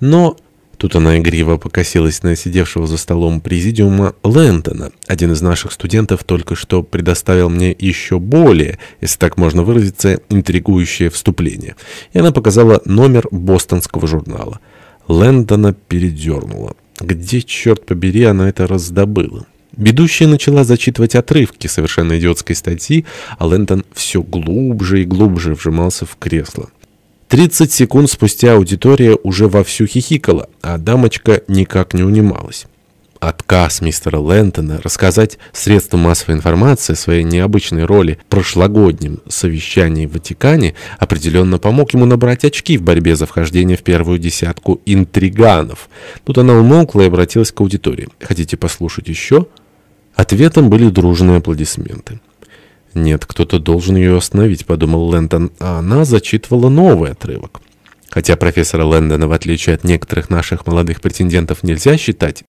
Но тут она игриво покосилась на сидевшего за столом президиума Лэндона. Один из наших студентов только что предоставил мне еще более, если так можно выразиться, интригующее вступление. И она показала номер бостонского журнала. Лэндона передернула. Где, черт побери, она это раздобыла? Ведущая начала зачитывать отрывки совершенно идиотской статьи, а Лэндон все глубже и глубже вжимался в кресло. 30 секунд спустя аудитория уже вовсю хихикала, а дамочка никак не унималась. Отказ мистера Лэнтона рассказать средствам массовой информации о своей необычной роли в прошлогоднем совещании в Ватикане определенно помог ему набрать очки в борьбе за вхождение в первую десятку интриганов. Тут она умолкла и обратилась к аудитории. «Хотите послушать еще?» Ответом были дружные аплодисменты. «Нет, кто-то должен ее остановить», — подумал Лэндон, а она зачитывала новый отрывок. Хотя профессора Лэндона, в отличие от некоторых наших молодых претендентов, нельзя считать